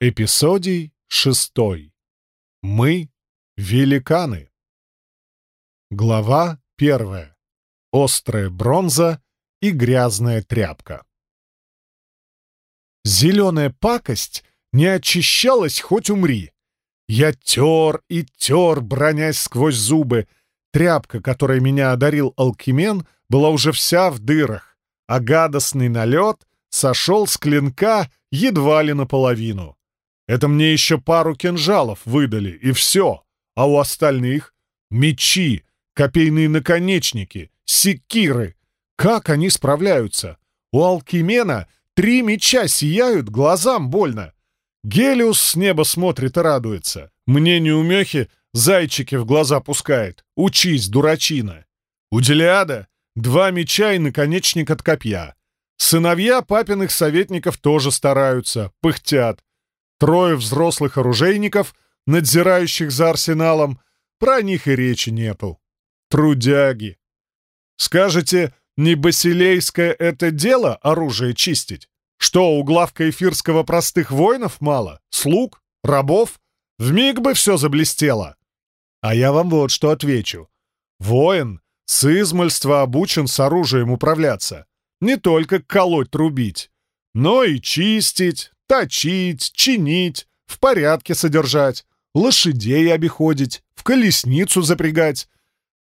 Эпизодий шестой. Мы — великаны. Глава первая. Острая бронза и грязная тряпка. Зеленая пакость не очищалась, хоть умри. Я тер и тер, бронясь сквозь зубы. Тряпка, которой меня одарил алкимен, была уже вся в дырах, а гадостный налет сошел с клинка едва ли наполовину. Это мне еще пару кинжалов выдали, и все. А у остальных — мечи, копейные наконечники, секиры. Как они справляются? У Алкимена три меча сияют, глазам больно. Гелиус с неба смотрит и радуется. Мне неумехи зайчики в глаза пускает. Учись, дурачина. У Делиада два меча и наконечник от копья. Сыновья папиных советников тоже стараются, пыхтят. Трое взрослых оружейников, надзирающих за арсеналом, про них и речи нету. Трудяги. Скажете, не басилейское это дело оружие чистить? Что, у главка эфирского простых воинов мало? Слуг? Рабов? Вмиг бы все заблестело. А я вам вот что отвечу. Воин с измольства обучен с оружием управляться. Не только колоть трубить, но и чистить, точить, чинить, в порядке содержать, лошадей обиходить, в колесницу запрягать.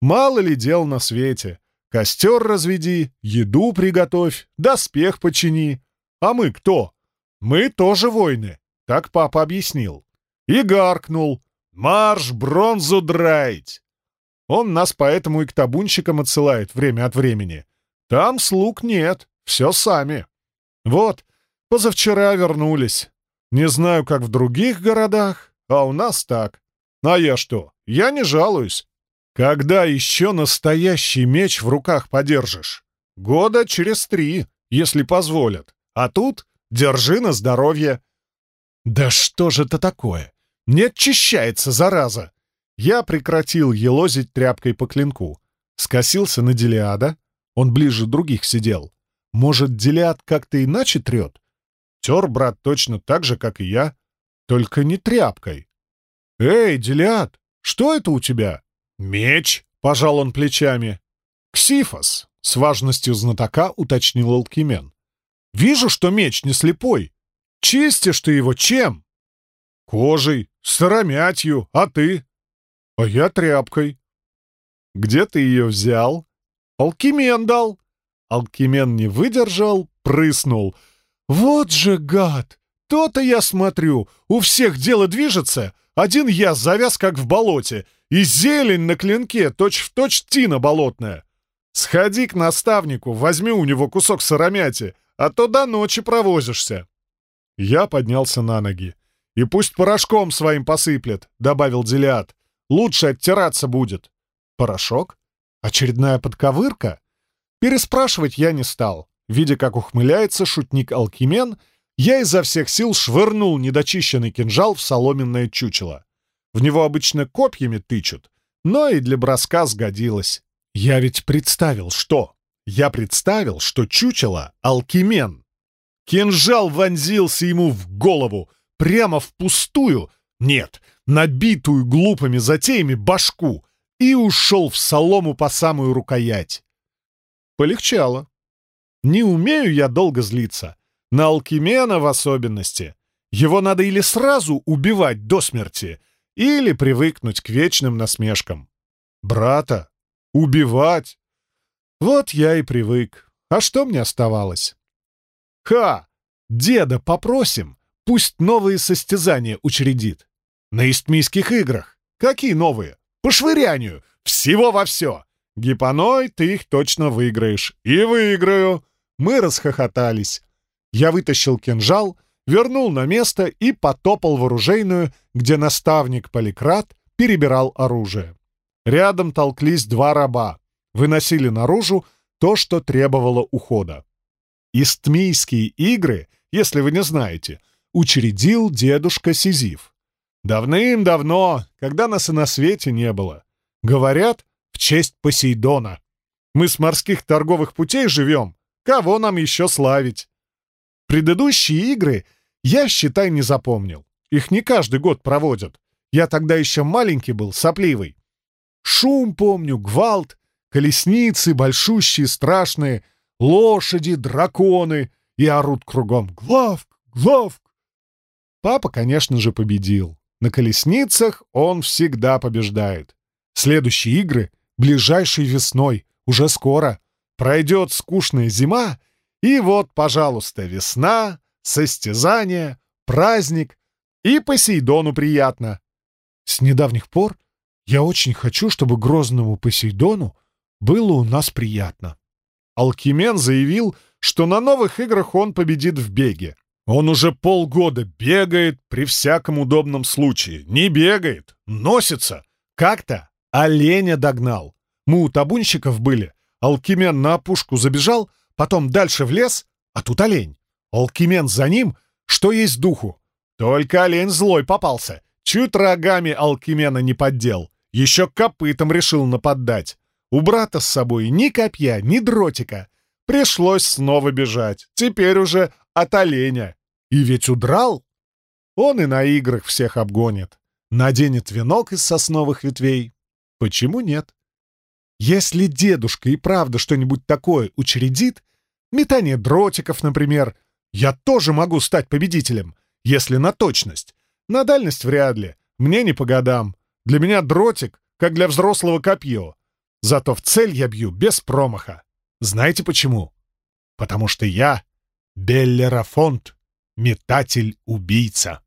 Мало ли дел на свете. Костер разведи, еду приготовь, доспех почини. А мы кто? Мы тоже воины, так папа объяснил. И гаркнул. «Марш бронзу драить!» Он нас поэтому и к табунщикам отсылает время от времени. Там слуг нет, все сами. Вот, Позавчера вернулись. Не знаю, как в других городах, а у нас так. А я что? Я не жалуюсь. Когда еще настоящий меч в руках подержишь? Года через три, если позволят. А тут держи на здоровье. Да что же это такое? Не очищается, зараза! Я прекратил елозить тряпкой по клинку. Скосился на Делиада. Он ближе других сидел. Может, Делиад как-то иначе трет? Тер брат точно так же, как и я, только не тряпкой. «Эй, Делиад, что это у тебя?» «Меч», — пожал он плечами. «Ксифос», — с важностью знатока уточнил Алкимен. «Вижу, что меч не слепой. Чистишь ты его чем?» «Кожей, сыромятью, а ты?» «А я тряпкой». «Где ты ее взял?» «Алкимен дал». Алкимен не выдержал, прыснул — «Вот же гад! То-то я смотрю, у всех дело движется, один я завяз как в болоте, и зелень на клинке точь-в-точь точь тина болотная. Сходи к наставнику, возьми у него кусок сыромяти, а то до ночи провозишься». Я поднялся на ноги. «И пусть порошком своим посыплет», — добавил Делиад. «Лучше оттираться будет». «Порошок? Очередная подковырка?» Переспрашивать я не стал. Видя, как ухмыляется шутник Алкимен, я изо всех сил швырнул недочищенный кинжал в соломенное чучело. В него обычно копьями тычут, но и для броска сгодилось. Я ведь представил, что? Я представил, что чучело — Алкимен. Кинжал вонзился ему в голову, прямо в пустую, нет, набитую глупыми затеями башку, и ушел в солому по самую рукоять. Полегчало. Не умею я долго злиться. На Алкимена в особенности. Его надо или сразу убивать до смерти, или привыкнуть к вечным насмешкам. Брата? Убивать? Вот я и привык. А что мне оставалось? Ха! Деда попросим, пусть новые состязания учредит. На истмийских играх. Какие новые? По швырянию. Всего во все. Гипоной, ты их точно выиграешь. И выиграю. Мы расхохотались. Я вытащил кинжал, вернул на место и потопал в оружейную, где наставник Поликрат перебирал оружие. Рядом толклись два раба, выносили наружу то, что требовало ухода. Истмийские игры, если вы не знаете, учредил дедушка Сизиф. Давным-давно, когда нас и на свете не было. Говорят, в честь Посейдона. Мы с морских торговых путей живем, Кого нам еще славить? Предыдущие игры я, считай, не запомнил. Их не каждый год проводят. Я тогда еще маленький был, сопливый. Шум помню, гвалт, колесницы большущие, страшные, лошади, драконы, и орут кругом «Главк! Главк!». Папа, конечно же, победил. На колесницах он всегда побеждает. Следующие игры — ближайшей весной, уже скоро. Пройдет скучная зима, и вот, пожалуйста, весна, состязание, праздник, и Посейдону приятно. С недавних пор я очень хочу, чтобы грозному Посейдону было у нас приятно. Алкимен заявил, что на новых играх он победит в беге. Он уже полгода бегает при всяком удобном случае. Не бегает, носится. Как-то оленя догнал. Мы у табунщиков были. Алкимен на опушку забежал, потом дальше в лес, а тут олень. Алкимен за ним, что есть духу. Только олень злой попался. Чуть рогами Алкимена не поддел. Еще копытом решил нападать. У брата с собой ни копья, ни дротика. Пришлось снова бежать. Теперь уже от оленя. И ведь удрал. Он и на играх всех обгонит. Наденет венок из сосновых ветвей. Почему нет? Если дедушка и правда что-нибудь такое учредит, метание дротиков, например, я тоже могу стать победителем, если на точность. На дальность вряд ли. Мне не по годам. Для меня дротик, как для взрослого копье. Зато в цель я бью без промаха. Знаете почему? Потому что я Беллерафонт, метатель-убийца.